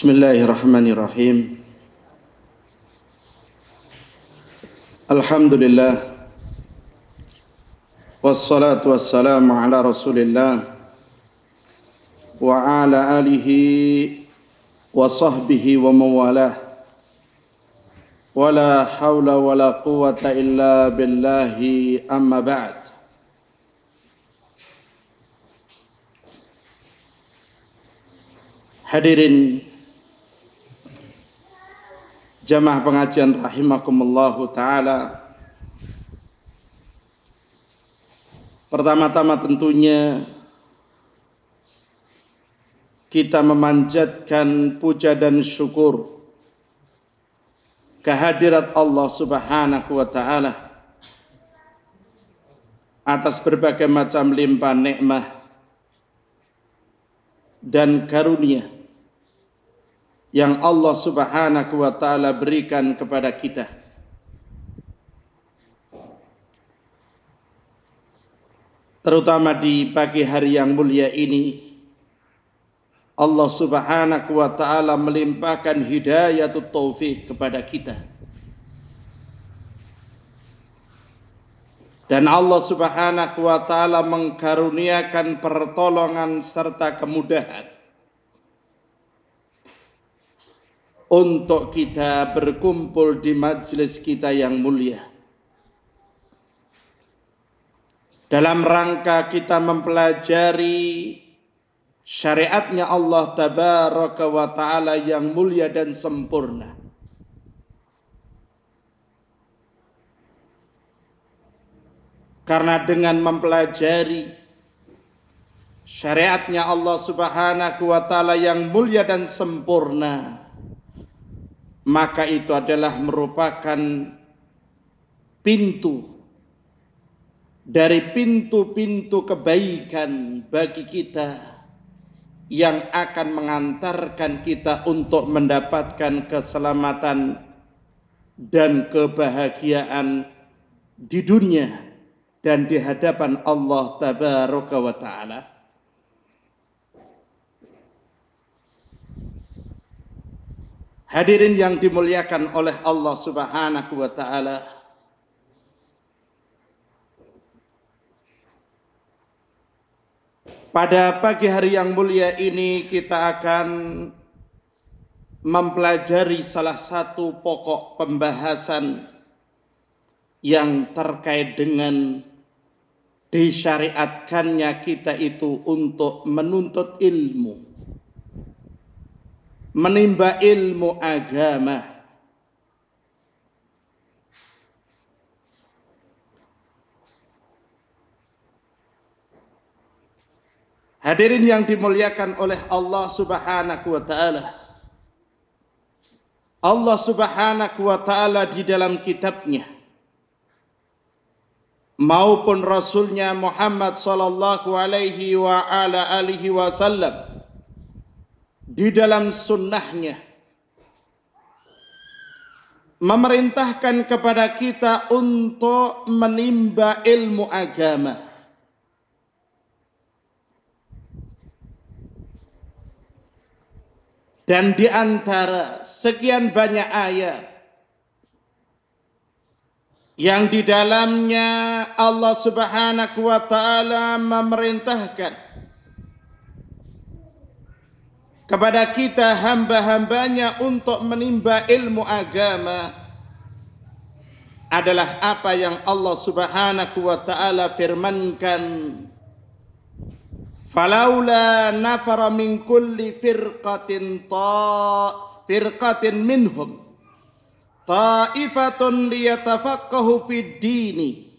Bismillahirrahmanirrahim Alhamdulillah Wassalatu wassalamu ala rasulillah Wa ala alihi Wa sahbihi wa mawalah Wala hawla wala quwata illa billahi amma ba'd Hadirin jamaah pengajian rahimakumullahu taala. Pertama-tama tentunya kita memanjatkan puja dan syukur kehadirat Allah Subhanahu wa taala atas berbagai macam limpah nikmat dan karunia yang Allah Subhanahu wa taala berikan kepada kita. Terutama di pagi hari yang mulia ini Allah Subhanahu wa taala melimpahkan hidayatut taufik kepada kita. Dan Allah Subhanahu wa taala mengkaruniakan pertolongan serta kemudahan untuk kita berkumpul di majelis kita yang mulia. Dalam rangka kita mempelajari syariatnya Allah tabaraka wa taala yang mulia dan sempurna. Karena dengan mempelajari syariatnya Allah subhanahu wa ta'ala yang mulia dan sempurna maka itu adalah merupakan pintu dari pintu-pintu kebaikan bagi kita yang akan mengantarkan kita untuk mendapatkan keselamatan dan kebahagiaan di dunia dan di hadapan Allah taala. Hadirin yang dimuliakan oleh Allah Subhanahu wa taala. Pada pagi hari yang mulia ini kita akan mempelajari salah satu pokok pembahasan yang terkait dengan disyariatkannya kita itu untuk menuntut ilmu menimba ilmu agama. Hadirin yang dimuliakan oleh Allah Subhanahu wa taala. Allah Subhanahu wa taala di dalam kitabnya maupun rasulnya Muhammad sallallahu alaihi wa ala alihi wasallam di dalam sunnahnya memerintahkan kepada kita untuk menimba ilmu agama. Dan di antara sekian banyak ayat yang di dalamnya Allah Subhanahu wa taala memerintahkan kepada kita hamba-hambanya untuk menimba ilmu agama adalah apa yang Allah Subhanahu wa taala firmankan. Falaula nafara min kulli firqatin ta firqatin minhum. Ta'ifatun liyatafaqahu fid dini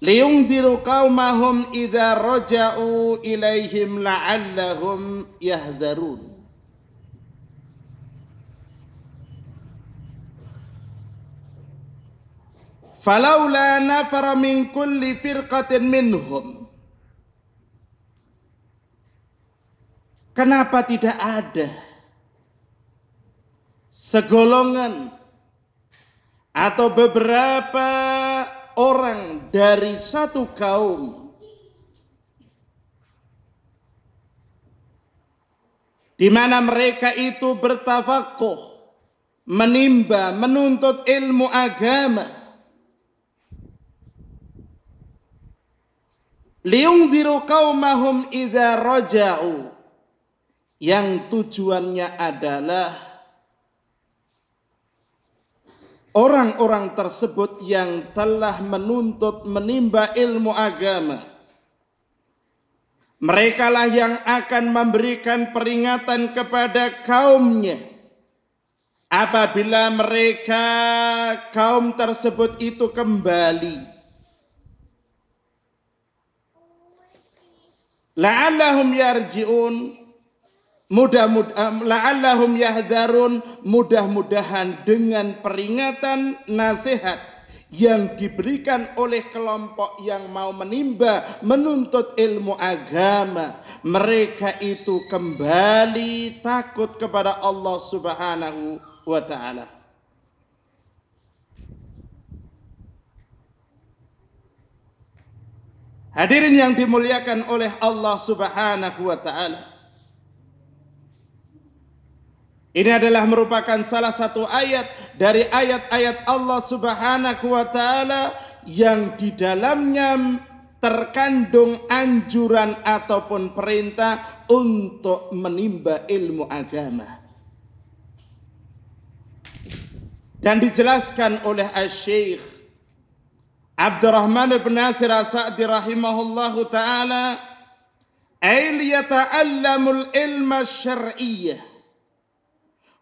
liyungziru qaumahum idza raja'u ilaihim la'allahum yahdharun Falaula nafara min kulli firqatin minhum. Kenapa tidak ada segolongan atau beberapa orang dari satu kaum di mana mereka itu bertafakuh, menimba, menuntut ilmu agama. Liungziru qaumahum idza raja'u. Yang tujuannya adalah orang-orang tersebut yang telah menuntut menimba ilmu agama. Merekalah yang akan memberikan peringatan kepada kaumnya. Apabila mereka kaum tersebut itu kembali. La'allahum yarji'un mudah-mudahan la'allahum yahdharun mudah-mudahan dengan peringatan nasihat yang diberikan oleh kelompok yang mau menimba menuntut ilmu agama mereka itu kembali takut kepada Allah Subhanahu wa taala Hadirin yang dimuliakan oleh Allah Subhanahu wa taala. Ini adalah merupakan salah satu ayat dari ayat-ayat Allah Subhanahu wa taala yang di dalamnya terkandung anjuran ataupun perintah untuk menimba ilmu agama. Dan dijelaskan oleh Asy-Syaikh Abdurrahman bin Nasir As-Sa'di rahimahullahu taala ay liyata'allamul ilma syar'iyyah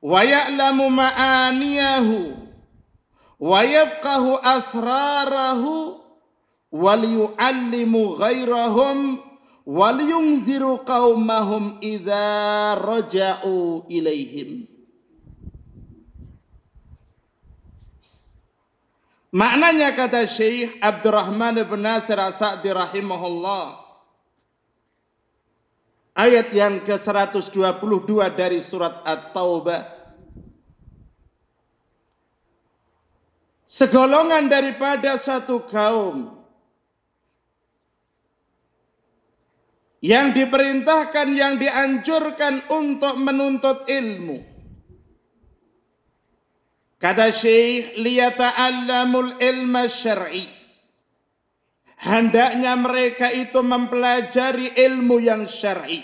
wa ya'lamu ma'aniyahu wa yafqahu asrarahu wa liyu'allimu ghairahum wa liyunziru qaumahum idza raja'u ilaihim Maknanya kata Syekh Abdurrahman bin Nasir As-Sa'di rahimahullah. Ayat yang ke-122 dari surat At-Taubah. Segolongan daripada satu kaum yang diperintahkan, yang dianjurkan untuk menuntut ilmu Kata Syekh, liyata'allamul ilma syar'i. Hendaknya mereka itu mempelajari ilmu yang syar'i.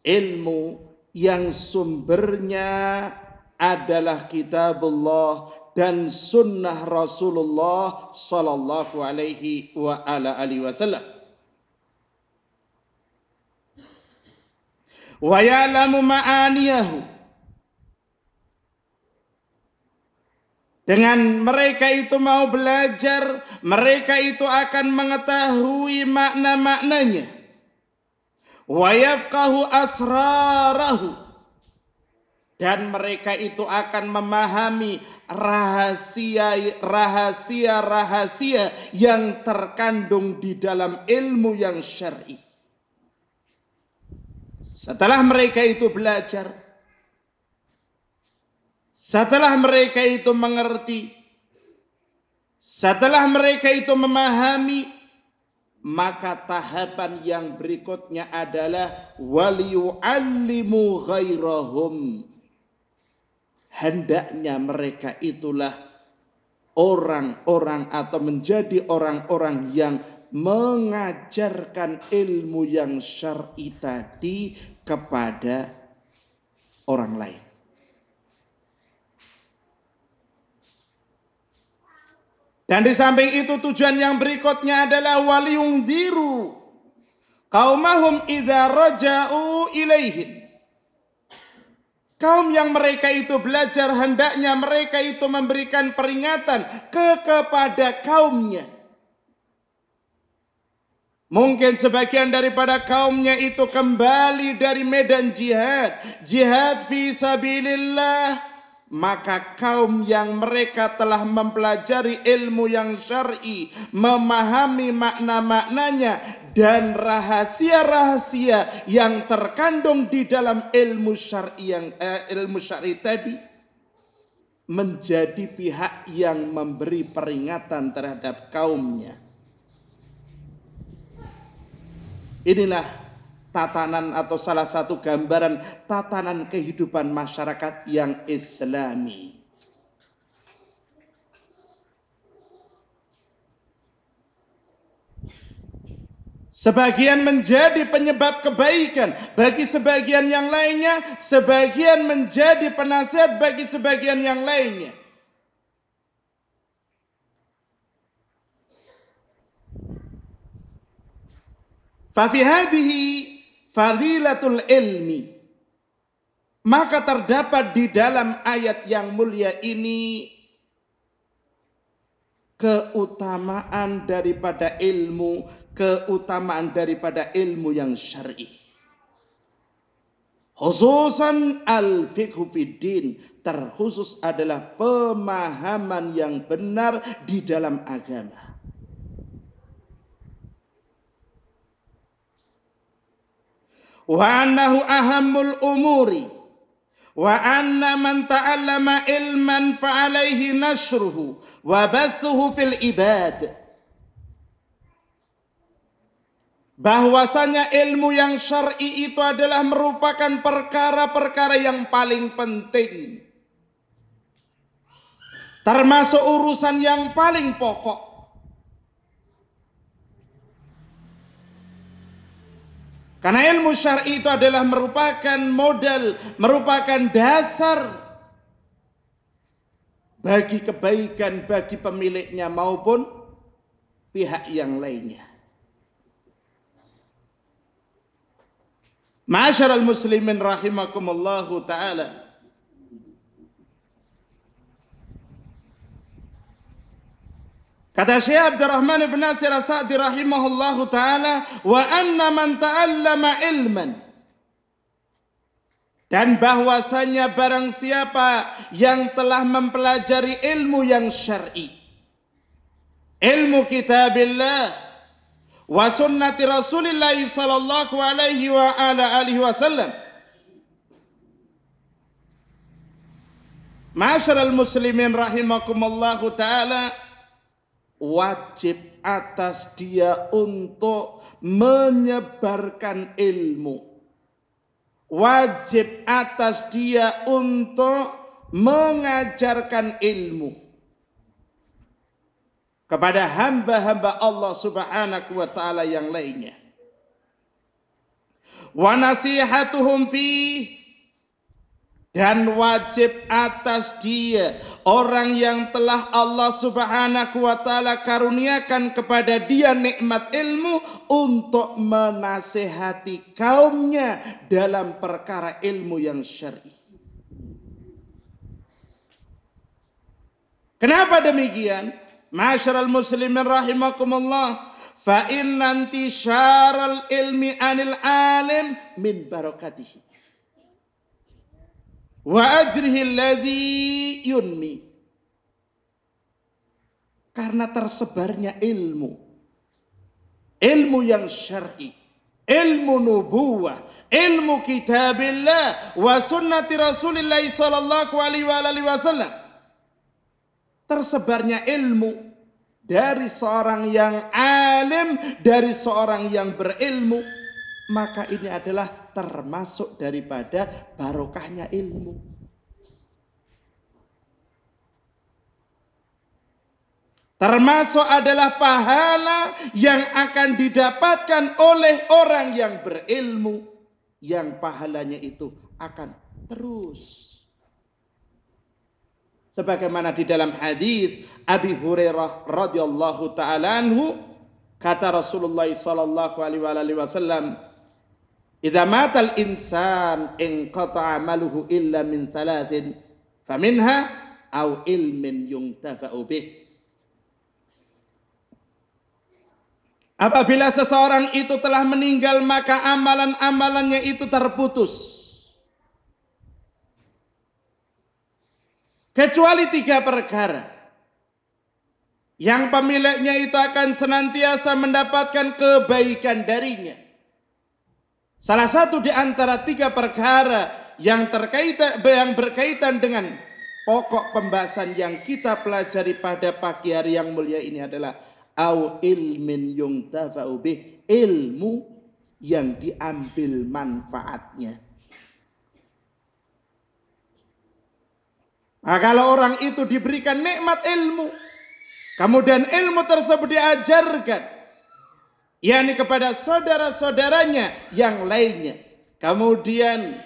Ilmu yang sumbernya adalah kitabullah dan sunnah Rasulullah sallallahu alaihi wa ala alihi wasallam. Wa ya'lamu ma'aniyahu Dengan mereka itu mau belajar, mereka itu akan mengetahui makna-maknanya. Wa yafqahu asrarahu. Dan mereka itu akan memahami rahasia-rahasia yang terkandung di dalam ilmu yang syar'i. Setelah mereka itu belajar, setelah mereka itu mengerti, setelah mereka itu memahami, maka tahapan yang berikutnya adalah waliyu'allimu ghairahum. Hendaknya mereka itulah orang-orang atau menjadi orang-orang yang mengajarkan ilmu yang syar'i tadi kepada orang lain. Dan di samping itu tujuan yang berikutnya adalah waliung diru kaumahum idza raja'u ilaihim. Kaum yang mereka itu belajar hendaknya mereka itu memberikan peringatan ke kepada kaumnya. Mungkin sebagian daripada kaumnya itu kembali dari medan jihad. Jihad fi sabilillah. Maka kaum yang mereka telah mempelajari ilmu yang syar'i, memahami makna-maknanya dan rahasia-rahasia yang terkandung di dalam ilmu syar'i yang eh, ilmu syar'i tadi menjadi pihak yang memberi peringatan terhadap kaumnya. Inilah tatanan atau salah satu gambaran tatanan kehidupan masyarakat yang islami. Sebagian menjadi penyebab kebaikan bagi sebagian yang lainnya, sebagian menjadi penasihat bagi sebagian yang lainnya. Fafi hadhihi fadilatul ilmi. Maka terdapat di dalam ayat yang mulia ini keutamaan daripada ilmu, keutamaan daripada ilmu yang syar'i. Khususan al-fiqhu fiddin, terkhusus adalah pemahaman yang benar di dalam agama. Wa annahu ahammul umuri. Wa anna man ta'allama ilman fa alaihi nashruhu wa bathuhu fil ibad. Bahwasanya ilmu yang syar'i itu adalah merupakan perkara-perkara yang paling penting. Termasuk urusan yang paling pokok Karena ilmu syar'i itu adalah merupakan modal, merupakan dasar bagi kebaikan bagi pemiliknya maupun pihak yang lainnya. Ma'asyiral muslimin rahimakumullahu taala. Kata Syekh Abdurrahman bin Nasir As-Sa'di rahimahullahu taala, "Wa anna man ta'allama ilman" Dan bahwasanya barang siapa yang telah mempelajari ilmu yang syar'i, ilmu kitabillah wa sunnati Rasulillah sallallahu alaihi wa ala alihi wasallam. Ma'asyiral muslimin rahimakumullahu taala, wajib atas dia untuk menyebarkan ilmu. Wajib atas dia untuk mengajarkan ilmu kepada hamba-hamba Allah Subhanahu wa taala yang lainnya. Wa nasihatuhum fi dan wajib atas dia orang yang telah Allah Subhanahu wa taala karuniakan kepada dia nikmat ilmu untuk menasehati kaumnya dalam perkara ilmu yang syar'i. Kenapa demikian? Masyarul muslimin rahimakumullah. Fa inna intisyaral ilmi anil alim min barakatihi wa ajrihi alladhi yunmi. Karena tersebarnya ilmu. Ilmu yang syar'i. Ilmu nubuwah. Ilmu kitabillah. Wa sunnati rasulillah sallallahu alaihi wasallam. Tersebarnya ilmu dari seorang yang alim dari seorang yang berilmu maka ini adalah termasuk daripada barokahnya ilmu. Termasuk adalah pahala yang akan didapatkan oleh orang yang berilmu. Yang pahalanya itu akan terus. Sebagaimana di dalam hadis Abi Hurairah radhiyallahu taala anhu kata Rasulullah sallallahu alaihi wasallam Idza matal insan in qata'a amaluhu illa min thalathin faminha au ilmin yuntafa'u bih. Apabila seseorang itu telah meninggal maka amalan-amalannya itu terputus. Kecuali tiga perkara. Yang pemiliknya itu akan senantiasa mendapatkan kebaikan darinya. Salah satu di antara tiga perkara yang terkaitan yang berkaitan dengan pokok pembahasan yang kita pelajari pada pagi hari yang mulia ini adalah au ilmin yuntafa'u bih ilmu yang diambil manfaatnya. Nah, kalau orang itu diberikan nikmat ilmu, kemudian ilmu tersebut diajarkan, yakni kepada saudara-saudaranya yang lainnya. Kemudian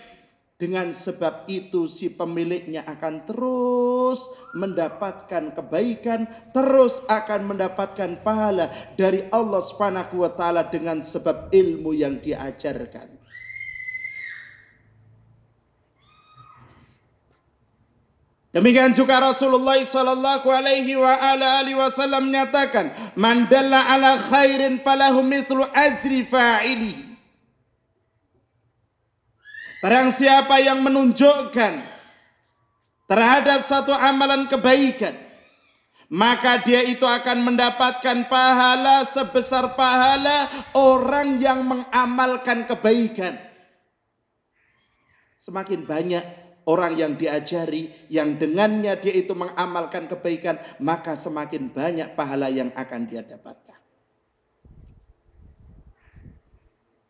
dengan sebab itu si pemiliknya akan terus mendapatkan kebaikan, terus akan mendapatkan pahala dari Allah Subhanahu wa taala dengan sebab ilmu yang diajarkan. Demikian juga Rasulullah sallallahu alaihi wa ala alihi wasallam menyatakan, "Man dalla ala khairin falahu mithlu ajri fa'ili." Barang siapa yang menunjukkan terhadap satu amalan kebaikan, maka dia itu akan mendapatkan pahala sebesar pahala orang yang mengamalkan kebaikan. Semakin banyak orang yang diajari, yang dengannya dia itu mengamalkan kebaikan, maka semakin banyak pahala yang akan dia dapatkan.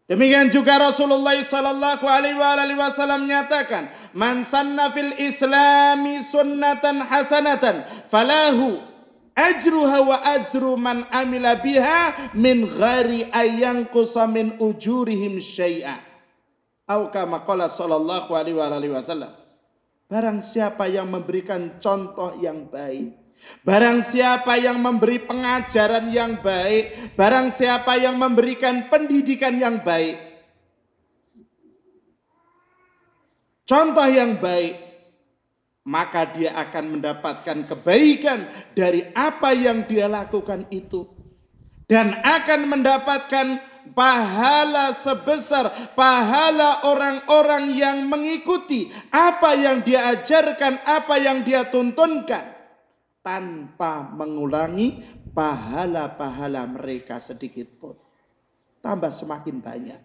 Demikian juga Rasulullah sallallahu alaihi wasallam menyatakan, "Man sanna fil Islami sunnatan hasanatan falahu ajruha wa ajru man amila biha min ghairi ayyanqusa min ujurihim syai'a." Atau kama qala sallallahu alaihi wasallam. Barang siapa yang memberikan contoh yang baik. Barang siapa yang memberi pengajaran yang baik. Barang siapa yang memberikan pendidikan yang baik. Contoh yang baik. Maka dia akan mendapatkan kebaikan dari apa yang dia lakukan itu. Dan akan mendapatkan pahala sebesar pahala orang-orang yang mengikuti apa yang dia ajarkan, apa yang dia tuntunkan tanpa mengulangi pahala-pahala mereka sedikit pun. Tambah semakin banyak.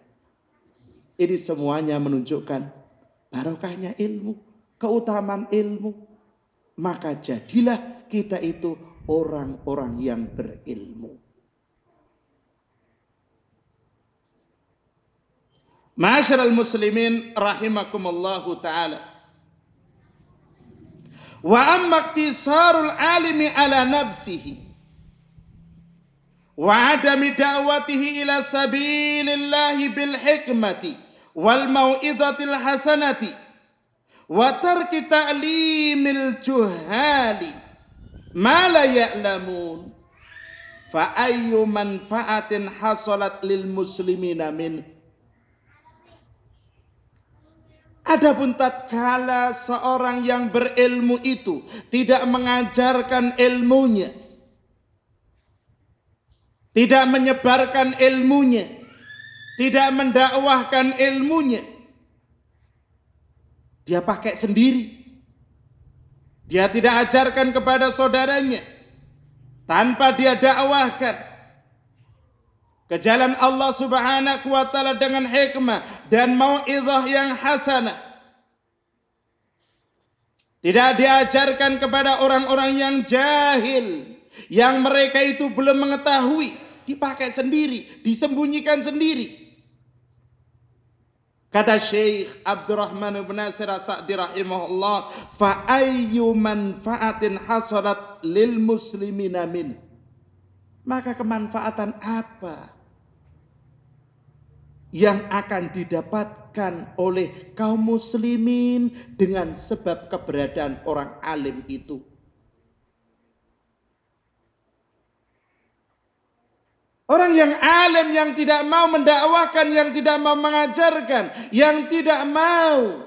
Ini semuanya menunjukkan barokahnya ilmu, keutamaan ilmu. Maka jadilah kita itu orang-orang yang berilmu. Ma'asyiral muslimin rahimakumullahu taala. Wa amma iktisarul alimi ala nafsihi wa adami da'watihi ila sabilillahi bil hikmati wal mau'izatil hasanati wa tarki ta'limil juhali ma la ya'lamun fa ayyu manfaatin hasalat lil muslimina min Adapun tatkala seorang yang berilmu itu tidak mengajarkan ilmunya, tidak menyebarkan ilmunya, tidak mendakwahkan ilmunya, dia pakai sendiri. Dia tidak ajarkan kepada saudaranya tanpa dia dakwahkan ke jalan Allah Subhanahu wa taala dengan hikmah dan mauizah yang hasanah. Tidak diajarkan kepada orang-orang yang jahil yang mereka itu belum mengetahui, dipakai sendiri, disembunyikan sendiri. Kata Syekh Abdurrahman bin Nasir Sa'di rahimahullah, fa ayyu manfaatin hasalat lil muslimina min. Maka kemanfaatan apa yang akan didapatkan oleh kaum muslimin dengan sebab keberadaan orang alim itu. Orang yang alim yang tidak mau mendakwahkan, yang tidak mau mengajarkan, yang tidak mau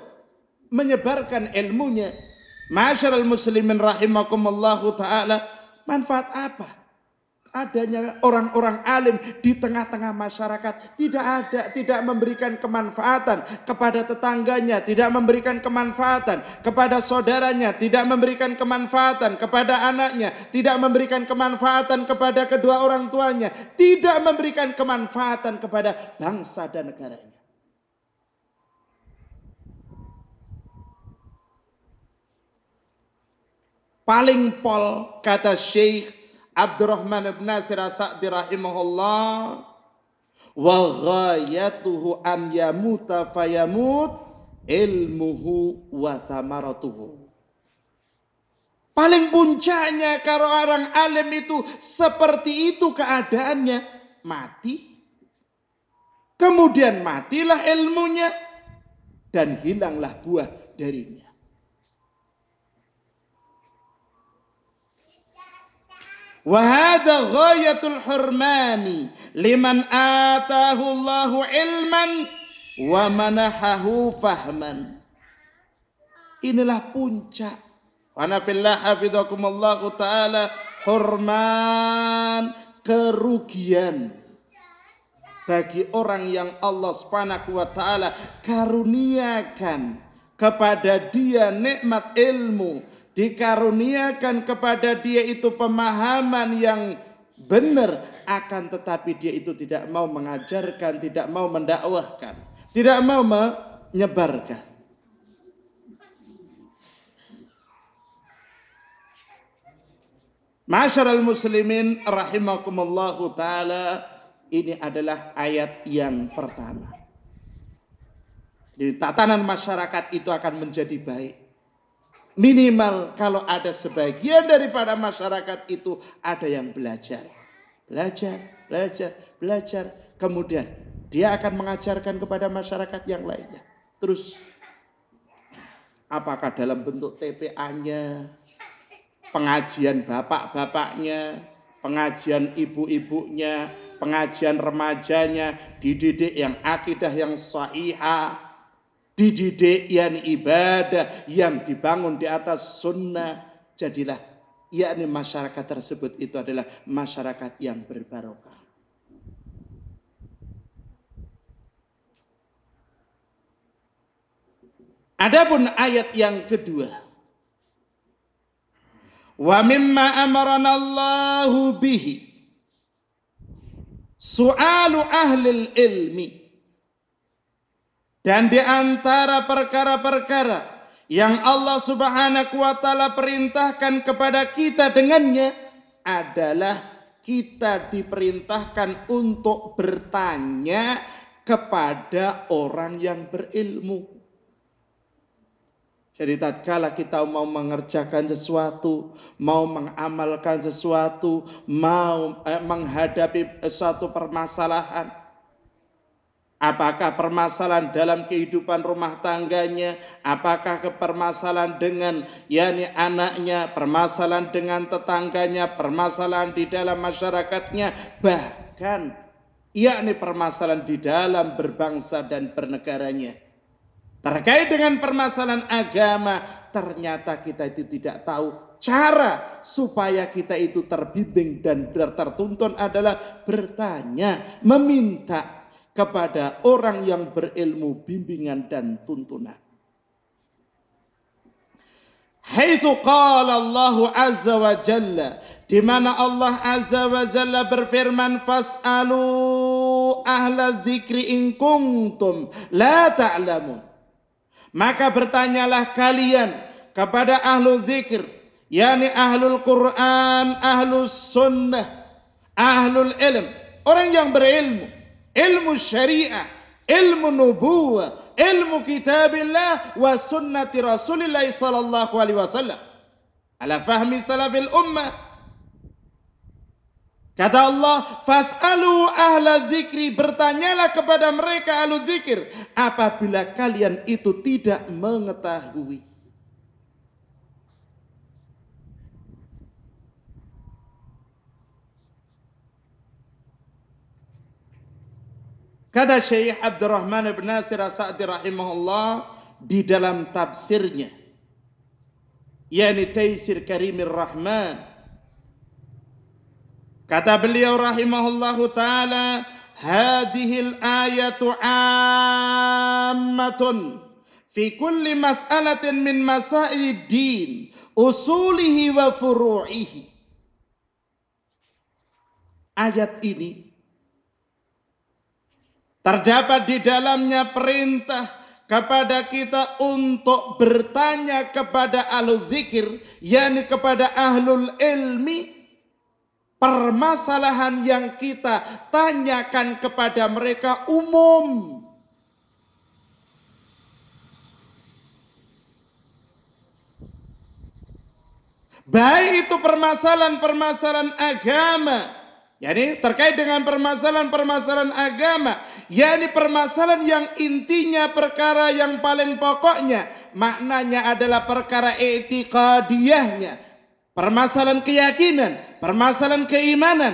menyebarkan ilmunya. Masyarul muslimin rahimakumullahu taala, manfaat apa? Adanya orang-orang alim di tengah-tengah masyarakat tidak ada tidak memberikan kemanfaatan kepada tetangganya tidak memberikan kemanfaatan kepada saudaranya tidak memberikan kemanfaatan kepada anaknya tidak memberikan kemanfaatan kepada kedua orang tuanya tidak memberikan kemanfaatan kepada bangsa dan negaranya paling pol kata Syekh Abdurrahman bin Nasir As-Sa'di rahimahullah wa ghayatuhu an yamuta fayamut ilmuhu wa thamaratuhu. Paling puncaknya kalau orang alim itu seperti itu keadaannya mati. Kemudian matilah ilmunya dan hilanglah buah darinya. Wahada ghayatul hurmani liman atahu Allahu ilman wa manahahu fahman. Inilah puncak. Wa fillah hafizakumullah taala hurman kerugian bagi orang yang Allah Subhanahu wa taala karuniakan kepada dia nikmat ilmu dikaruniakan kepada dia itu pemahaman yang benar akan tetapi dia itu tidak mau mengajarkan, tidak mau mendakwahkan, tidak mau menyebarkan. Masyarul muslimin rahimakumullahu taala ini adalah ayat yang pertama. Di tatanan masyarakat itu akan menjadi baik. Minimal kalau ada sebagian daripada masyarakat itu ada yang belajar. Belajar, belajar, belajar. Kemudian dia akan mengajarkan kepada masyarakat yang lainnya. Terus apakah dalam bentuk TPA-nya, pengajian bapak-bapaknya, pengajian ibu-ibunya, pengajian remajanya, dididik yang akidah yang sahihah, dididik yang ibadah yang dibangun di atas sunnah jadilah yakni masyarakat tersebut itu adalah masyarakat yang berbarokah. Adapun ayat yang kedua. Wa mimma amarana Allahu bihi su'alu ahli ilmi dan di antara perkara-perkara yang Allah Subhanahu wa taala perintahkan kepada kita dengannya adalah kita diperintahkan untuk bertanya kepada orang yang berilmu. Jadi tatkala kita mau mengerjakan sesuatu, mau mengamalkan sesuatu, mau eh, menghadapi suatu permasalahan, Apakah permasalahan dalam kehidupan rumah tangganya, apakah permasalahan dengan yakni anaknya, permasalahan dengan tetangganya, permasalahan di dalam masyarakatnya, bahkan yakni permasalahan di dalam berbangsa dan bernegaranya. Terkait dengan permasalahan agama, ternyata kita itu tidak tahu. Cara supaya kita itu terbimbing dan tertuntun adalah bertanya, meminta kepada orang yang berilmu bimbingan dan tuntunan. Haitsu qala Allah azza wa jalla di mana Allah azza wa jalla berfirman fasalu ahla dzikri in kuntum la ta'lamun. Maka bertanyalah kalian kepada ahlu zikir, yakni ahlul Quran, ahlus sunnah, ahlul ilm, orang yang berilmu ilmu syariah, ilmu nubuwah, ilmu kitabillah wa sunnati Rasulillah sallallahu alaihi wasallam. Ala fahmi salafil ummah. Kata Allah, fas'alu ahla zikri, bertanyalah kepada mereka ahlu zikir apabila kalian itu tidak mengetahui. Kata Syekh Abdurrahman bin Nasir As-Sa'di rahimahullah di dalam tafsirnya. Yakni Taisir Karimir Rahman. Kata beliau rahimahullahu taala hadhil ayatu ammatun fi kulli mas'alatin min masailid din usulihi wa furu'ihi. Ayat ini terdapat di dalamnya perintah kepada kita untuk bertanya kepada ahlu zikir, yakni kepada ahlul ilmi, permasalahan yang kita tanyakan kepada mereka umum. Baik itu permasalahan-permasalahan agama, yakni terkait dengan permasalahan-permasalahan agama, yakni permasalahan yang intinya perkara yang paling pokoknya, maknanya adalah perkara etikadiyahnya, permasalahan keyakinan, permasalahan keimanan,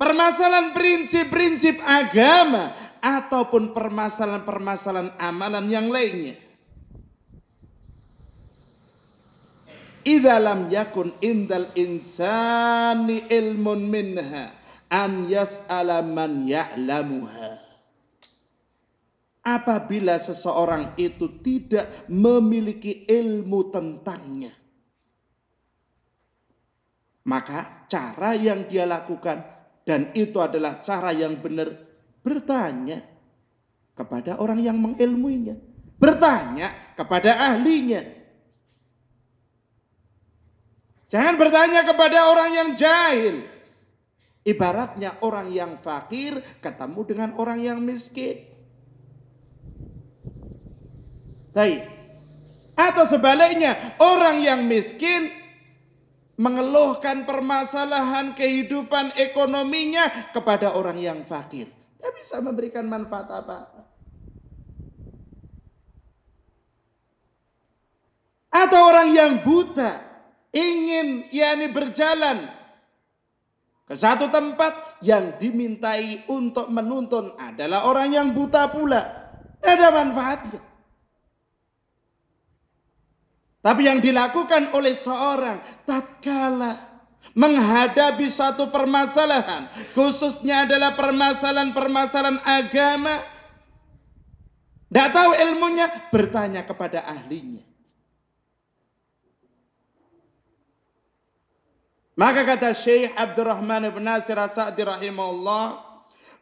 permasalahan prinsip-prinsip agama ataupun permasalahan-permasalahan amalan yang lainnya. idza lam yakun indal insani ilmun minha an yas'ala man ya'lamuha apabila seseorang itu tidak memiliki ilmu tentangnya maka cara yang dia lakukan dan itu adalah cara yang benar bertanya kepada orang yang mengilmuinya bertanya kepada ahlinya Jangan bertanya kepada orang yang jahil. Ibaratnya orang yang fakir ketemu dengan orang yang miskin. Baik. Atau sebaliknya, orang yang miskin mengeluhkan permasalahan kehidupan ekonominya kepada orang yang fakir. Tidak bisa memberikan manfaat apa-apa. Atau orang yang buta ingin yakni berjalan ke satu tempat yang dimintai untuk menuntun adalah orang yang buta pula. Tidak ada manfaatnya. Tapi yang dilakukan oleh seorang tatkala menghadapi satu permasalahan, khususnya adalah permasalahan-permasalahan agama, tidak tahu ilmunya, bertanya kepada ahlinya. Maka kata Syekh Abdurrahman bin Nasir As-Sa'di rahimahullah,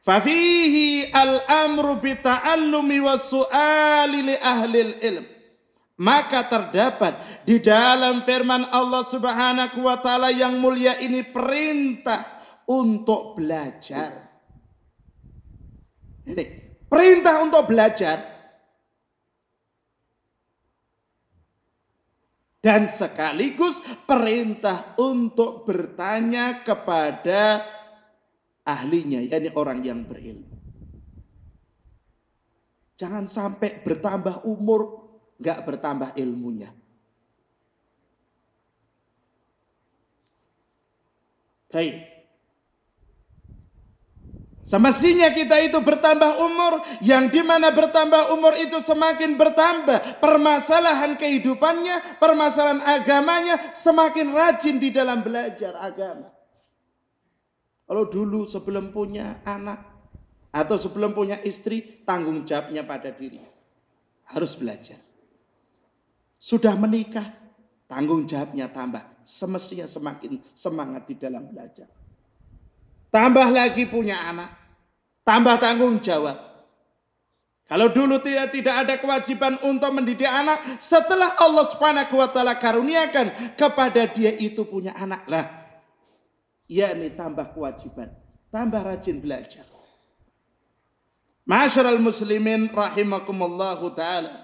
"Fafihi al-amru bi ta'allumi was-su'ali li ahli ilm." Maka terdapat di dalam firman Allah Subhanahu wa taala yang mulia ini perintah untuk belajar. Ini perintah untuk belajar dan sekaligus perintah untuk bertanya kepada ahlinya, yakni orang yang berilmu. Jangan sampai bertambah umur, nggak bertambah ilmunya. Baik. Semestinya kita itu bertambah umur, yang di mana bertambah umur itu semakin bertambah permasalahan kehidupannya, permasalahan agamanya, semakin rajin di dalam belajar agama. Kalau dulu sebelum punya anak atau sebelum punya istri, tanggung jawabnya pada diri. Harus belajar. Sudah menikah, tanggung jawabnya tambah. Semestinya semakin semangat di dalam belajar. Tambah lagi punya anak. Tambah tanggung jawab. Kalau dulu tidak tidak ada kewajiban untuk mendidik anak, setelah Allah Subhanahu wa taala karuniakan kepada dia itu punya anak lah. Yakni tambah kewajiban, tambah rajin belajar. Masyarul muslimin rahimakumullahu taala.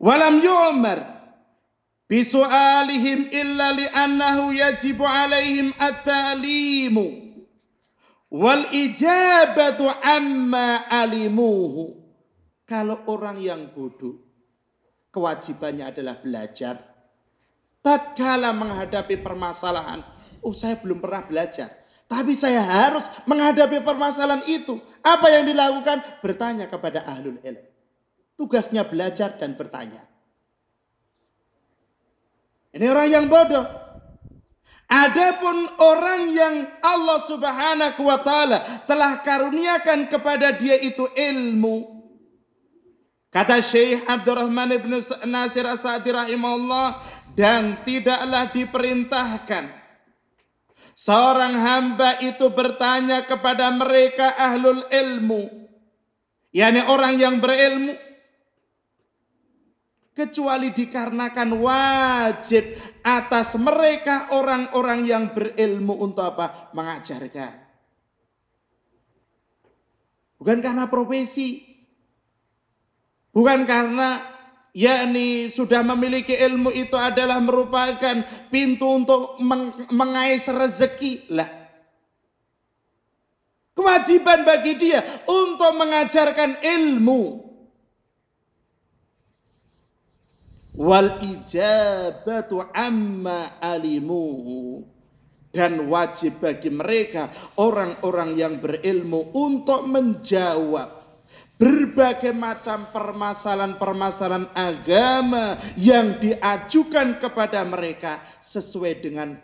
Walam yu'mar bisu'alihim illa li'annahu yajibu alaihim at-ta'limu wal ijabatu amma alimuhu kalau orang yang bodoh kewajibannya adalah belajar tatkala menghadapi permasalahan oh saya belum pernah belajar Tapi saya harus menghadapi permasalahan itu. Apa yang dilakukan? Bertanya kepada ahlul ilm. Tugasnya belajar dan bertanya. Ini orang yang bodoh. Adapun orang yang Allah Subhanahu wa taala telah karuniakan kepada dia itu ilmu. Kata Syekh Abdurrahman ibn Nasir As-Sa'di rahimahullah dan tidaklah diperintahkan seorang hamba itu bertanya kepada mereka ahlul ilmu yakni orang yang berilmu kecuali dikarenakan wajib atas mereka orang-orang yang berilmu untuk apa? mengajarkan. Bukan karena profesi. Bukan karena yakni sudah memiliki ilmu itu adalah merupakan pintu untuk meng mengais rezeki lah. Kewajiban bagi dia untuk mengajarkan ilmu. Wal ijabatu amma alimuhu. Dan wajib bagi mereka orang-orang yang berilmu untuk menjawab berbagai macam permasalahan-permasalahan agama yang diajukan kepada mereka sesuai dengan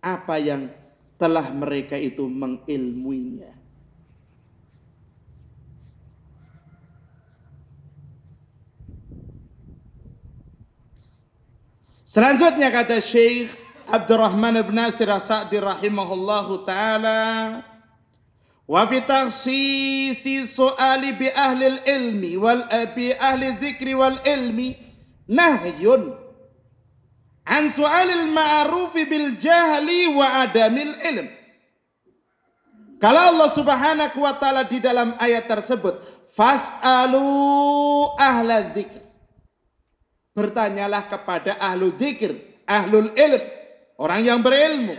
apa yang telah mereka itu mengilmuinya. Selanjutnya kata Syekh Abdurrahman bin Nasir As-Sa'di rahimahullahu taala wa fi takhsisi su'ali bi ahli ilmi wal bi ahli dzikri wal ilmi nahyun an su'alil ma'ruf bil jahli wa adamil ilm. Kalau Allah Subhanahu wa taala di dalam ayat tersebut fas'alu ahla dzikr bertanyalah kepada ahlu dzikir ahlul ilm orang yang berilmu.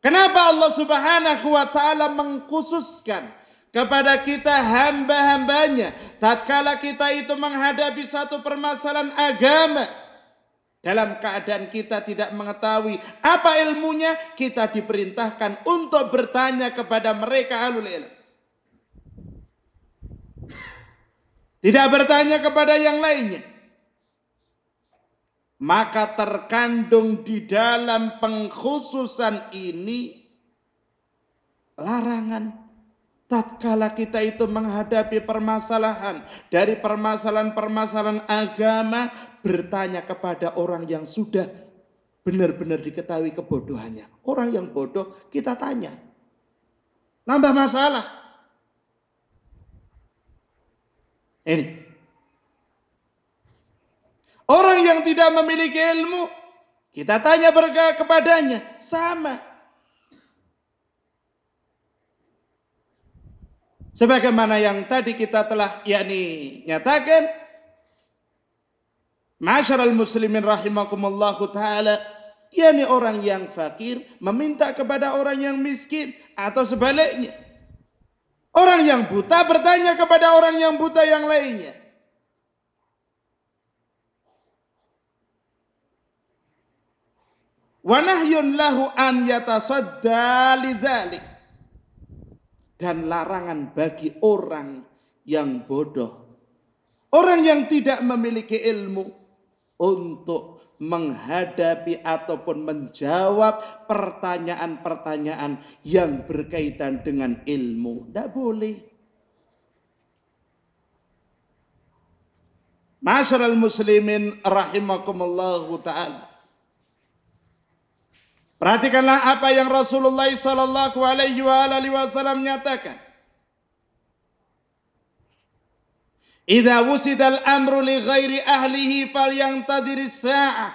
Kenapa Allah Subhanahu wa taala mengkhususkan kepada kita hamba-hambanya tatkala kita itu menghadapi satu permasalahan agama? Dalam keadaan kita tidak mengetahui apa ilmunya kita diperintahkan untuk bertanya kepada mereka alul ilm tidak bertanya kepada yang lainnya maka terkandung di dalam pengkhususan ini larangan tatkala kita itu menghadapi permasalahan dari permasalahan-permasalahan agama bertanya kepada orang yang sudah benar-benar diketahui kebodohannya. Orang yang bodoh kita tanya. Nambah masalah. Ini Orang yang tidak memiliki ilmu, kita tanya berkah kepadanya, sama. Sebagaimana yang tadi kita telah yakni nyatakan, Masyarul muslimin rahimakumullahu taala, yakni orang yang fakir meminta kepada orang yang miskin atau sebaliknya. Orang yang buta bertanya kepada orang yang buta yang lainnya. Wa nahyun lahu an yatasadda. Dan larangan bagi orang yang bodoh. Orang yang tidak memiliki ilmu untuk menghadapi ataupun menjawab pertanyaan-pertanyaan yang berkaitan dengan ilmu. Tidak boleh. Masyarul muslimin rahimakumullahu ta'ala. Perhatikanlah apa yang Rasulullah sallallahu alaihi wasallam nyatakan. Idza wusida al-amru li ghairi ahlihi falyantadir as-sa'ah.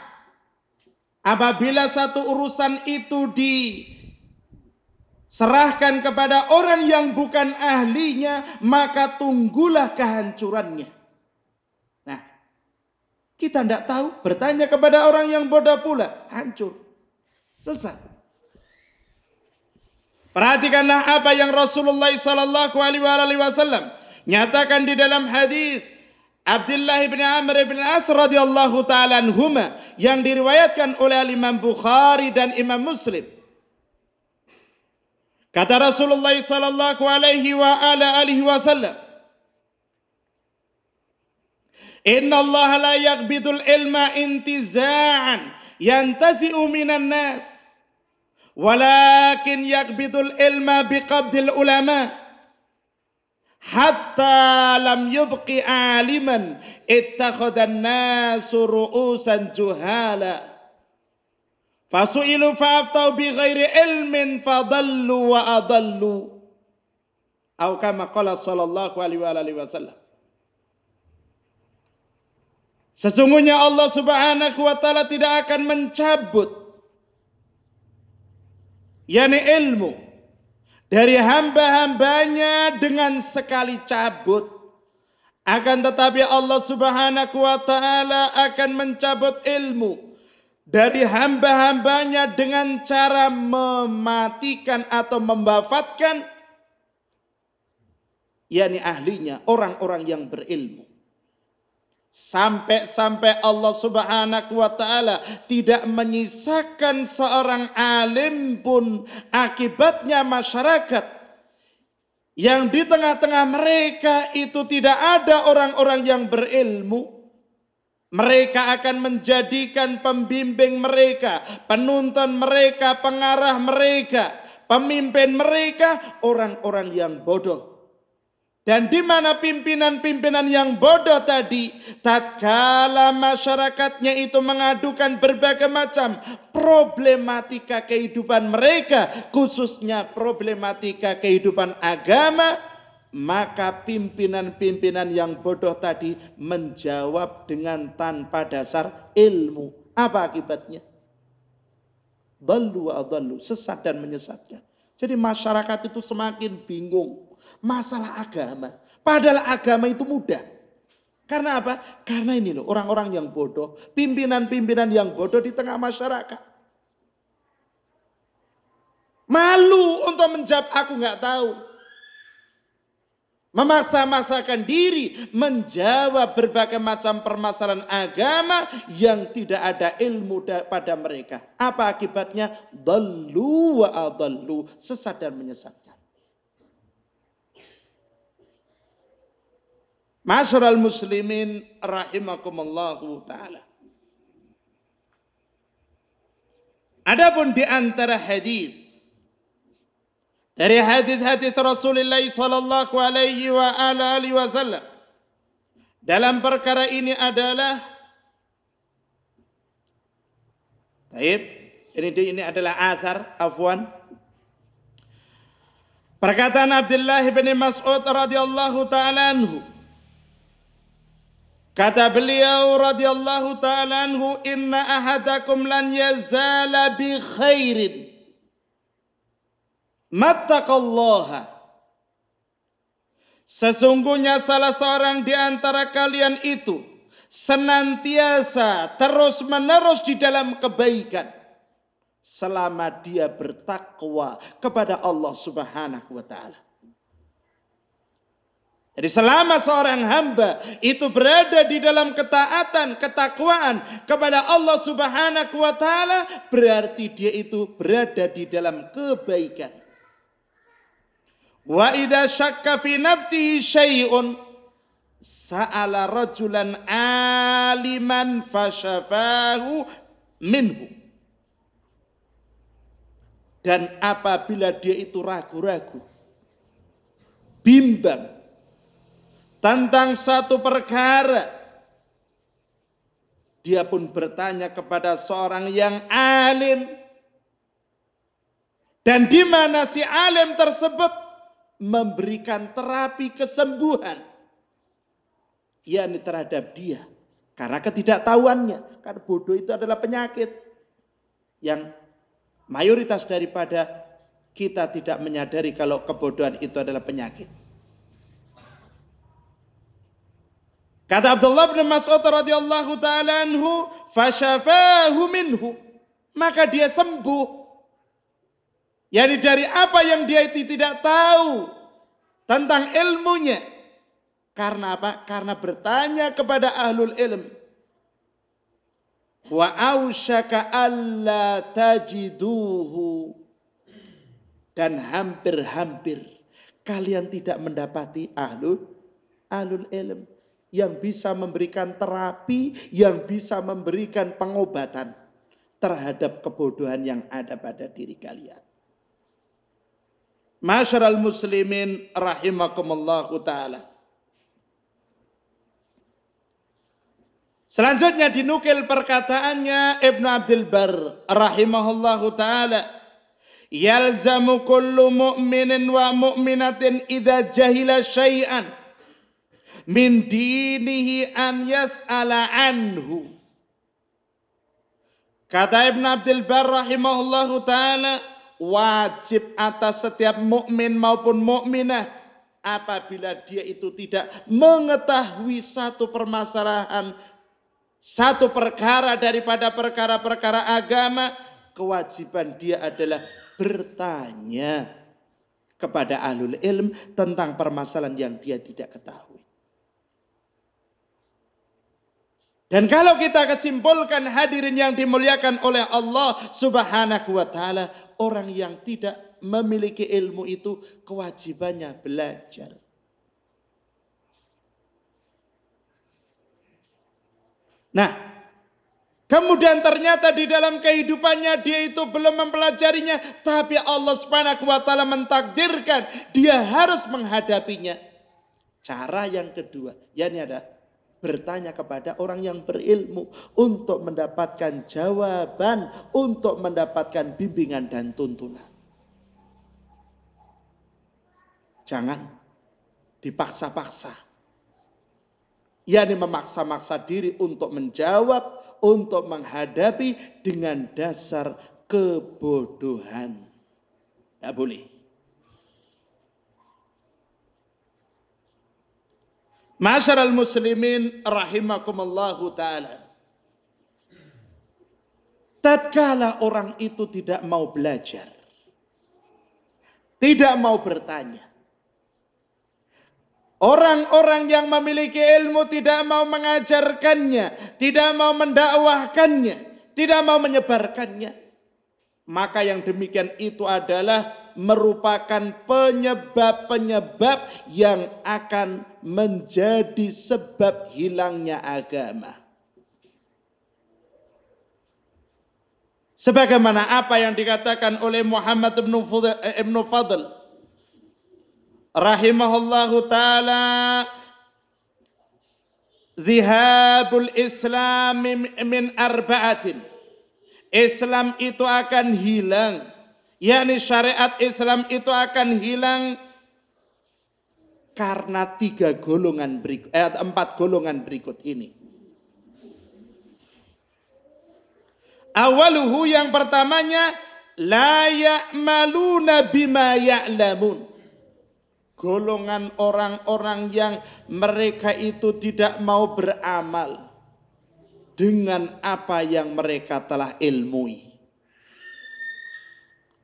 Apabila satu urusan itu diserahkan kepada orang yang bukan ahlinya, maka tunggulah kehancurannya. Nah, kita tidak tahu, bertanya kepada orang yang bodoh pula, hancur. Selesai. Perhatikanlah apa yang Rasulullah sallallahu alaihi wasallam nyatakan di dalam hadis Abdullah bin Amr bin As radhiyallahu taala anhuma yang diriwayatkan oleh Imam Bukhari dan Imam Muslim. Kata Rasulullah sallallahu alaihi wa ala alihi wasallam, Inna Allah la yaqbidul ilma intiza'an yantazi'u minan nas. Walakin yaqbidul ilma biqabdil ulama. Hatta lam yubqi aliman ittakhadan nasu ru'usan juhala. Fasu'ilu fa'aftau bi ghairi ilmin fadallu wa adallu. Atau kama qala sallallahu alaihi wasallam. Sesungguhnya Allah Subhanahu wa taala tidak akan mencabut yakni ilmu dari hamba-hambanya dengan sekali cabut. Akan tetapi Allah Subhanahu wa taala akan mencabut ilmu dari hamba-hambanya dengan cara mematikan atau membafatkan yakni ahlinya orang-orang yang berilmu sampai-sampai Allah Subhanahu wa taala tidak menyisakan seorang alim pun akibatnya masyarakat yang di tengah-tengah mereka itu tidak ada orang-orang yang berilmu mereka akan menjadikan pembimbing mereka, penuntun mereka, pengarah mereka, pemimpin mereka orang-orang yang bodoh. Dan di mana pimpinan-pimpinan yang bodoh tadi, tatkala masyarakatnya itu mengadukan berbagai macam problematika kehidupan mereka, khususnya problematika kehidupan agama, maka pimpinan-pimpinan yang bodoh tadi menjawab dengan tanpa dasar ilmu. Apa akibatnya? Dalu adallu, sesat dan menyesatkan. Jadi masyarakat itu semakin bingung masalah agama. Padahal agama itu mudah. Karena apa? Karena ini loh orang-orang yang bodoh, pimpinan-pimpinan yang bodoh di tengah masyarakat. Malu untuk menjawab aku nggak tahu memaksa-maksakan diri menjawab berbagai macam permasalahan agama yang tidak ada ilmu pada mereka. Apa akibatnya? Dallu wa adallu, sesat dan menyesatkan. Masyarul muslimin rahimakumullahu taala. Adapun di antara hadis dari hadis-hadis Rasulullah sallallahu alaihi wa alihi wasallam dalam perkara ini adalah Taib, ini ini adalah athar afwan Perkataan Abdullah bin Mas'ud radhiyallahu taala anhu Kata beliau radhiyallahu taala anhu inna ahadakum lan yazala bi khairin Mattaqallaha. Sesungguhnya salah seorang di antara kalian itu senantiasa terus menerus di dalam kebaikan selama dia bertakwa kepada Allah Subhanahu wa taala. Jadi selama seorang hamba itu berada di dalam ketaatan, ketakwaan kepada Allah Subhanahu wa taala, berarti dia itu berada di dalam kebaikan. Wa idza syakka fi nafsihi syai'un sa'ala rajulan aliman fasyafahu minhu. Dan apabila dia itu ragu-ragu, bimbang tentang satu perkara, dia pun bertanya kepada seorang yang alim. Dan di mana si alim tersebut? Memberikan terapi kesembuhan. Yakni terhadap dia. Karena ketidaktahuannya. Karena bodoh itu adalah penyakit. Yang mayoritas daripada kita tidak menyadari kalau kebodohan itu adalah penyakit. Kata Abdullah bin Mas'ud radhiyallahu taala anhu, "Fasyafahu minhu." Maka dia sembuh Yani dari apa yang dia itu tidak tahu tentang ilmunya. Karena apa? Karena bertanya kepada ahlul ilm. Wa ausyaka alla tajiduhu Dan hampir-hampir kalian tidak mendapati ahlul ahlul ilm yang bisa memberikan terapi, yang bisa memberikan pengobatan terhadap kebodohan yang ada pada diri kalian. Masyaral muslimin rahimakumullahu ta'ala. Selanjutnya dinukil perkataannya Ibn Abdul Bar rahimahullahu taala yalzamu kullu mu'minin wa mu'minatin idza jahila syai'an min dinihi an yas'ala anhu Kata Ibn Abdul Bar rahimahullahu taala wajib atas setiap mukmin maupun mukminah apabila dia itu tidak mengetahui satu permasalahan satu perkara daripada perkara-perkara agama, kewajiban dia adalah bertanya kepada ahlul ilm tentang permasalahan yang dia tidak ketahui. Dan kalau kita kesimpulkan hadirin yang dimuliakan oleh Allah Subhanahu wa taala, orang yang tidak memiliki ilmu itu kewajibannya belajar. Nah, kemudian ternyata di dalam kehidupannya dia itu belum mempelajarinya, tapi Allah Subhanahu wa taala mentakdirkan dia harus menghadapinya. Cara yang kedua, yakni ada bertanya kepada orang yang berilmu untuk mendapatkan jawaban, untuk mendapatkan bimbingan dan tuntunan. Jangan dipaksa-paksa yakni memaksa-maksa diri untuk menjawab, untuk menghadapi dengan dasar kebodohan. Tidak boleh. Masyarul muslimin rahimakumullahu ta'ala. Tatkala orang itu tidak mau belajar. Tidak mau bertanya. Orang-orang yang memiliki ilmu tidak mau mengajarkannya, tidak mau mendakwahkannya, tidak mau menyebarkannya. Maka yang demikian itu adalah merupakan penyebab-penyebab yang akan menjadi sebab hilangnya agama. Sebagaimana apa yang dikatakan oleh Muhammad ibn Fadl rahimahullahu taala Zihabul Islam min arba'atin. Islam itu akan hilang. yakni syariat Islam itu akan hilang karena tiga golongan berikut, eh, empat golongan berikut ini. Awaluhu yang pertamanya la ya'maluna bima ya'lamun golongan orang-orang yang mereka itu tidak mau beramal dengan apa yang mereka telah ilmui.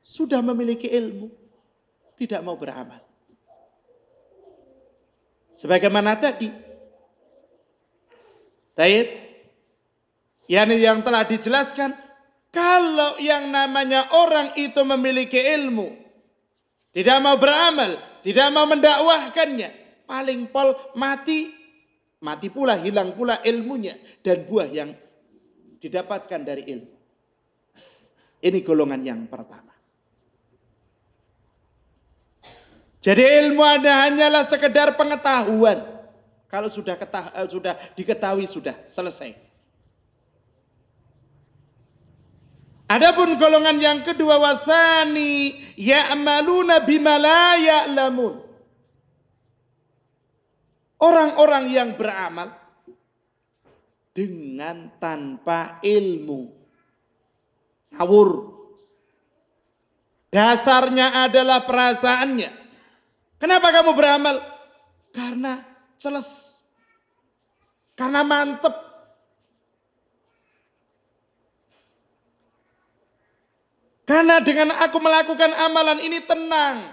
Sudah memiliki ilmu, tidak mau beramal. Sebagaimana tadi. Taib. Yani yang telah dijelaskan. Kalau yang namanya orang itu memiliki ilmu. Tidak mau beramal tidak mau mendakwahkannya. Paling pol mati, mati pula, hilang pula ilmunya dan buah yang didapatkan dari ilmu. Ini golongan yang pertama. Jadi ilmu ada hanyalah sekedar pengetahuan. Kalau sudah ketah, eh, sudah diketahui sudah selesai. Adapun golongan yang kedua wasani ya'maluna bima la ya'lamun. Orang-orang yang beramal dengan tanpa ilmu. Ngawur. Dasarnya adalah perasaannya. Kenapa kamu beramal? Karena celes. Karena mantep. Karena dengan aku melakukan amalan ini tenang.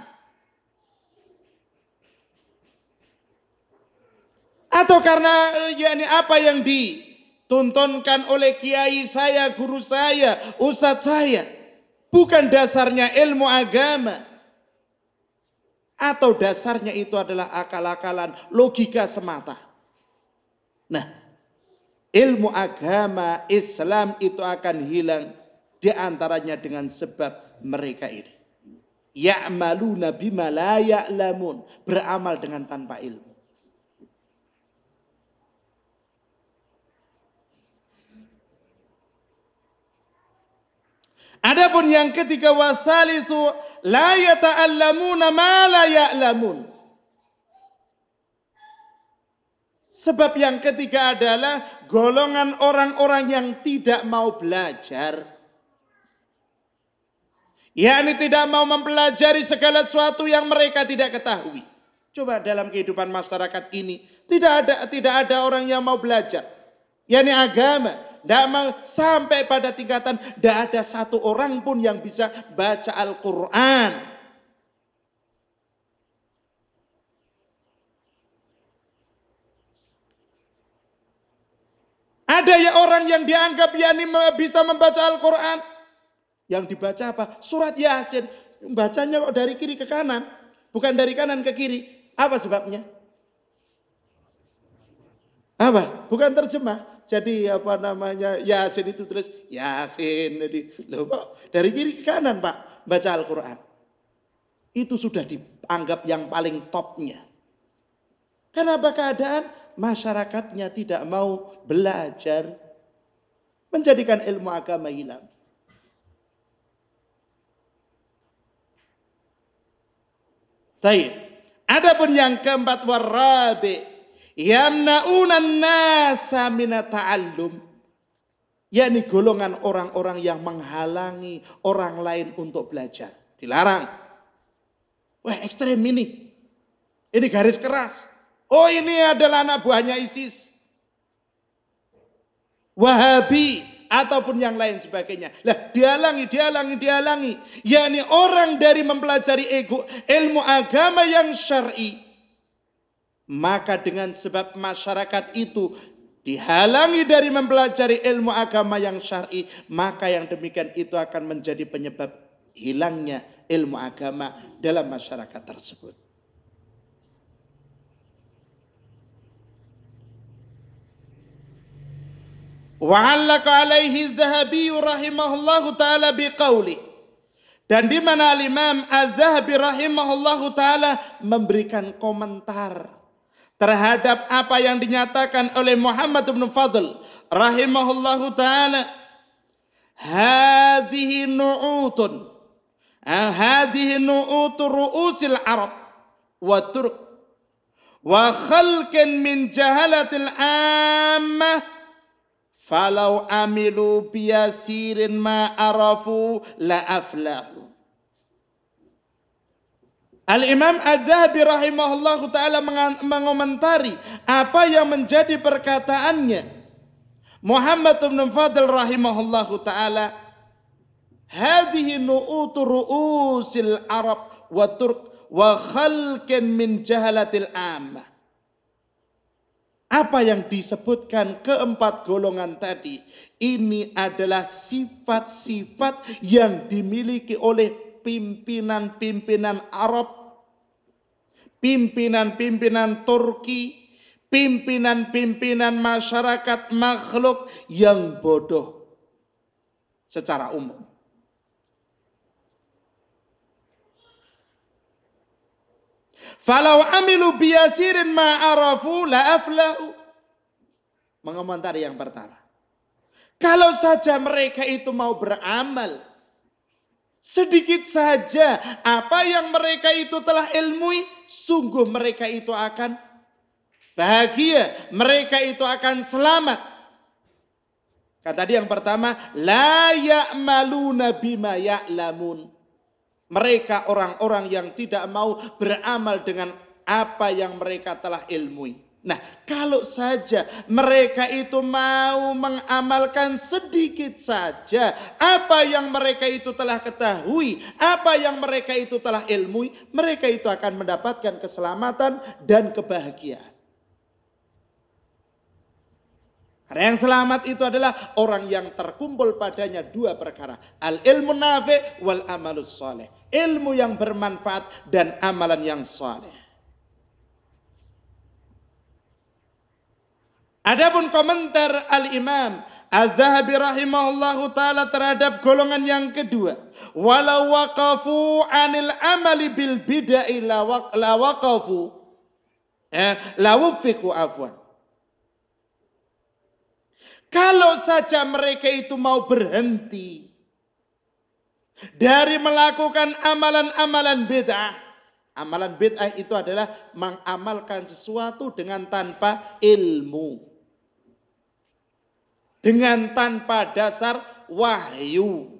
Atau karena yakni apa yang dituntunkan oleh kiai saya, guru saya, ustadz saya. Bukan dasarnya ilmu agama. Atau dasarnya itu adalah akal-akalan logika semata. Nah, ilmu agama Islam itu akan hilang di antaranya dengan sebab mereka ini. Ya'maluna bima la ya'lamun. Beramal dengan tanpa ilmu. Adapun yang ketiga wasalisu la yata'allamuna ma la ya'lamun. Sebab yang ketiga adalah golongan orang-orang yang tidak mau belajar. yakni tidak mau mempelajari segala sesuatu yang mereka tidak ketahui. Coba dalam kehidupan masyarakat ini tidak ada tidak ada orang yang mau belajar. yakni agama, tidak mau sampai pada tingkatan tidak ada satu orang pun yang bisa baca Al-Quran. Ada ya orang yang dianggap yakni bisa membaca Al-Quran. Yang dibaca apa? Surat Yasin. Bacanya kok dari kiri ke kanan. Bukan dari kanan ke kiri. Apa sebabnya? Apa? Bukan terjemah. Jadi apa namanya Yasin itu tulis Yasin. Jadi loh kok dari kiri ke kanan Pak baca Al-Quran. Itu sudah dianggap yang paling topnya. Kenapa keadaan masyarakatnya tidak mau belajar menjadikan ilmu agama hilang. Baik. Adapun yang keempat warabi yamna'una nasa minata'allum yakni golongan orang-orang yang menghalangi orang lain untuk belajar. Dilarang. Wah ekstrem ini. Ini garis keras. Oh ini adalah anak buahnya ISIS. Wahabi ataupun yang lain sebagainya. Lah dihalangi, dihalangi, dihalangi. yakni orang dari mempelajari ego, ilmu agama yang syar'i maka dengan sebab masyarakat itu dihalangi dari mempelajari ilmu agama yang syar'i, maka yang demikian itu akan menjadi penyebab hilangnya ilmu agama dalam masyarakat tersebut. Wa'allaka alaihi zahabi rahimahullahu ta'ala biqawli. Dan di mana Al-Imam Az-Zahabi rahimahullahu ta'ala memberikan komentar terhadap apa yang dinyatakan oleh Muhammad bin Fadl rahimahullahu taala hadhihi nu'utun ah, hadhihi nu'utu ru'usil arab wa turk wa khalqin min jahalatil ammah falau amilu biyasirin ma arafu la aflahu Al-Imam Az-Zahabi rahimahullahu taala mengomentari apa yang menjadi perkataannya. Muhammad bin Fadl rahimahullahu taala hadhihi nu'utu ru'usil Arab wa Turk wa khalqin min jahalatil ammah. Apa yang disebutkan keempat golongan tadi ini adalah sifat-sifat yang dimiliki oleh pimpinan-pimpinan Arab pimpinan-pimpinan Turki, pimpinan-pimpinan masyarakat makhluk yang bodoh secara umum. Falau amilu biyasirin ma'arafu la aflahu. Mengomentari yang pertama. Kalau saja mereka itu mau beramal Sedikit saja apa yang mereka itu telah ilmui, sungguh mereka itu akan bahagia, mereka itu akan selamat. Kata tadi yang pertama, la ya'maluna bima ya'lamun. Mereka orang-orang yang tidak mau beramal dengan apa yang mereka telah ilmui. Nah, kalau saja mereka itu mau mengamalkan sedikit saja apa yang mereka itu telah ketahui, apa yang mereka itu telah ilmui, mereka itu akan mendapatkan keselamatan dan kebahagiaan. Karena yang selamat itu adalah orang yang terkumpul padanya dua perkara. Al ilmu nafi wal amalus soleh. Ilmu yang bermanfaat dan amalan yang soleh. Adapun komentar Al-Imam Az-Zahabi rahimahullahu taala terhadap golongan yang kedua, walau waqafu anil amali bil bid'ah la waqafu eh, la wufiqu afwan. Kalau saja mereka itu mau berhenti dari melakukan amalan-amalan bid'ah, amalan bid'ah itu adalah mengamalkan sesuatu dengan tanpa ilmu dengan tanpa dasar wahyu.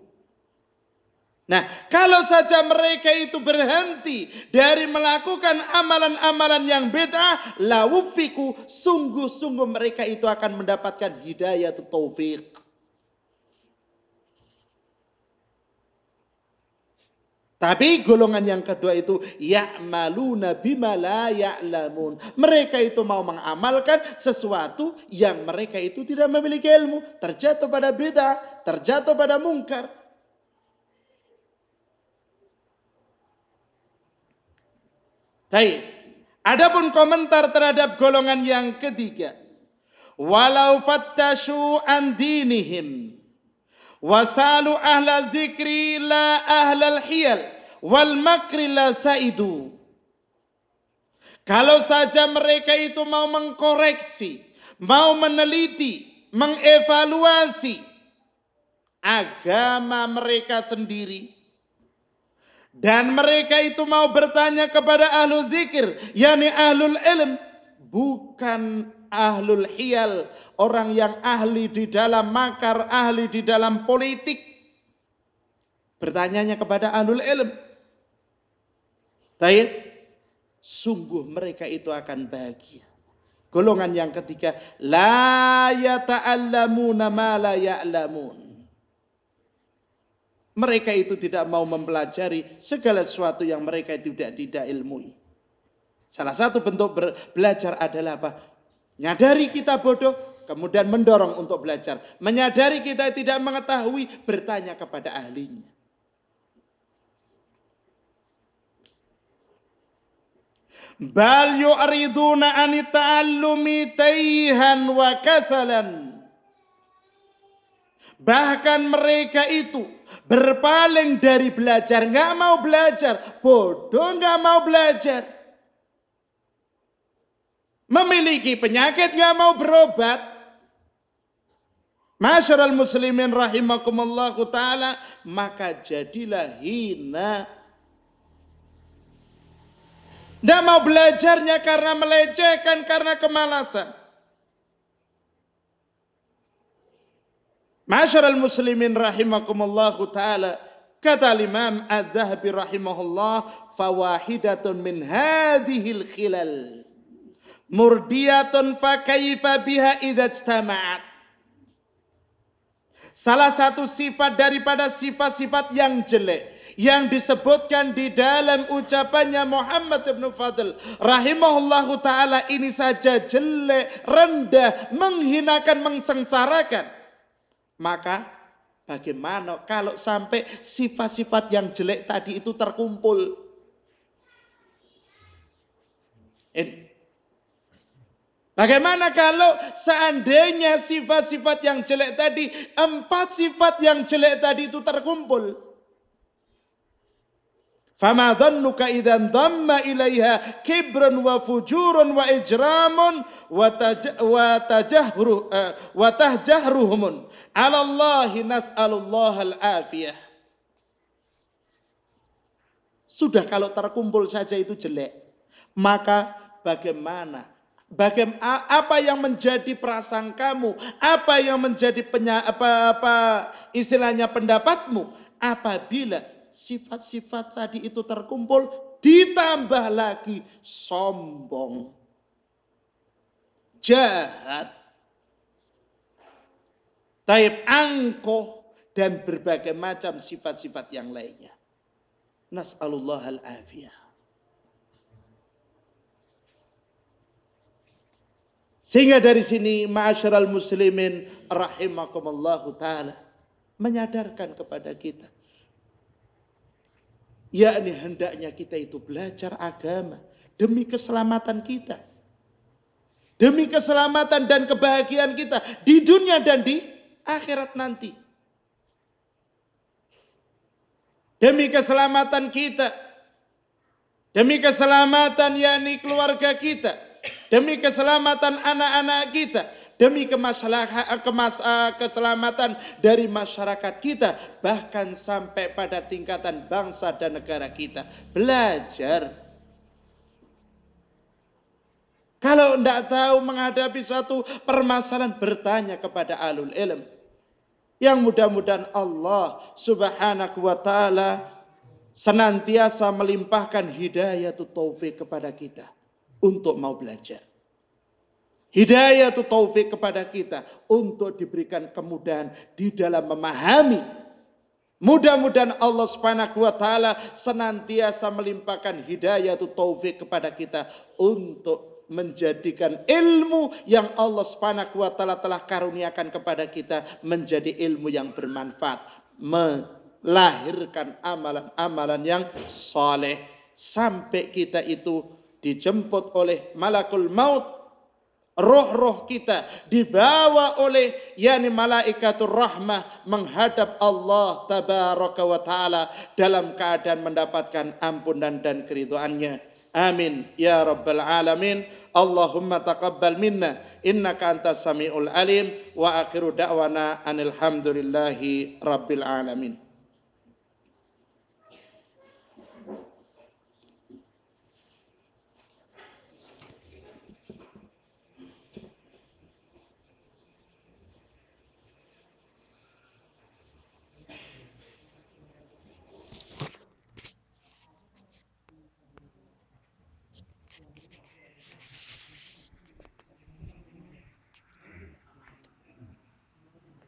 Nah, kalau saja mereka itu berhenti dari melakukan amalan-amalan yang beda, lawufiku, sungguh-sungguh mereka itu akan mendapatkan hidayah atau taufik. Tapi golongan yang kedua itu ya'maluna bima la ya'lamun. Mereka itu mau mengamalkan sesuatu yang mereka itu tidak memiliki ilmu, terjatuh pada beda, terjatuh pada mungkar. Baik. Adapun komentar terhadap golongan yang ketiga. Walau fattashu an dinihim Wasalu ahla dzikri la ahlal hiyal wal makri la saidu. Kalau saja mereka itu mau mengkoreksi, mau meneliti, mengevaluasi agama mereka sendiri, dan mereka itu mau bertanya kepada ahlu zikir, yakni ahlul ilm, bukan ahlul hiyal, orang yang ahli di dalam makar, ahli di dalam politik. Bertanyanya kepada ahlul ilm. Taib, sungguh mereka itu akan bahagia. Golongan yang ketiga, la yata'allamuna ma la ya'lamun. Mereka itu tidak mau mempelajari segala sesuatu yang mereka tidak tidak ilmui. Salah satu bentuk belajar adalah apa? Nyadari kita bodoh, kemudian mendorong untuk belajar. Menyadari kita tidak mengetahui, bertanya kepada ahlinya. Bal yu'riduna an ta'allumi taihan wa kasalan. Bahkan mereka itu berpaling dari belajar, nggak mau belajar, bodoh nggak mau belajar memiliki penyakit nggak mau berobat. Masyarul muslimin rahimakumullahu taala, maka jadilah hina. Tidak mau belajarnya karena melecehkan, karena kemalasan. Masyarul muslimin rahimakumullahu taala, kata Imam Az-Zahabi rahimahullah, fawahidatun min hadhil khilal murdiyatun fa kaifa biha idza istama'at. Salah satu sifat daripada sifat-sifat yang jelek yang disebutkan di dalam ucapannya Muhammad ibn Fadl rahimahullahu taala ini saja jelek, rendah, menghinakan, mengsengsarakan. Maka bagaimana kalau sampai sifat-sifat yang jelek tadi itu terkumpul? Ini Bagaimana kalau seandainya sifat-sifat yang jelek tadi, empat sifat yang jelek tadi itu terkumpul? Fama dhannuka idzan dhamma ilaiha kibrun wa fujurun wa ijramun wa tajahru eh, wa tahjahruhum ala Allah nas'alullah al-afiyah. Sudah kalau terkumpul saja itu jelek, maka bagaimana Bagaimana apa yang menjadi prasangkamu, apa yang menjadi penya, apa, apa istilahnya pendapatmu apabila sifat-sifat tadi itu terkumpul ditambah lagi sombong, jahat, taib angkuh dan berbagai macam sifat-sifat yang lainnya. Nas'alullah al-afiyah. Sehingga dari sini ma'asyiral muslimin rahimakumullahu taala menyadarkan kepada kita yakni hendaknya kita itu belajar agama demi keselamatan kita. Demi keselamatan dan kebahagiaan kita di dunia dan di akhirat nanti. Demi keselamatan kita. Demi keselamatan yakni keluarga kita. Demi keselamatan anak-anak kita. Demi eh, keselamatan dari masyarakat kita. Bahkan sampai pada tingkatan bangsa dan negara kita. Belajar kalau tidak tahu menghadapi satu permasalahan, bertanya kepada alul ilm. Yang mudah-mudahan Allah subhanahu wa ta'ala senantiasa melimpahkan hidayah tu taufik kepada kita. Untuk mau belajar. Hidayah tu taufik kepada kita. Untuk diberikan kemudahan di dalam memahami Mudah-mudahan Allah Subhanahu wa taala senantiasa melimpahkan hidayah tu taufik kepada kita untuk menjadikan ilmu yang Allah Subhanahu wa taala telah karuniakan kepada kita menjadi ilmu yang bermanfaat, melahirkan amalan-amalan yang soleh sampai kita itu dijemput oleh malakul maut. Roh-roh kita dibawa oleh yakni malaikatur rahmah menghadap Allah tabaraka wa taala dalam keadaan mendapatkan ampunan dan keriduannya Amin. Ya rabbal alamin. Allahumma taqabbal minna. Innaka antas samiul alim. Wa akhiru da'wana anil hamdulillahi rabbil alamin.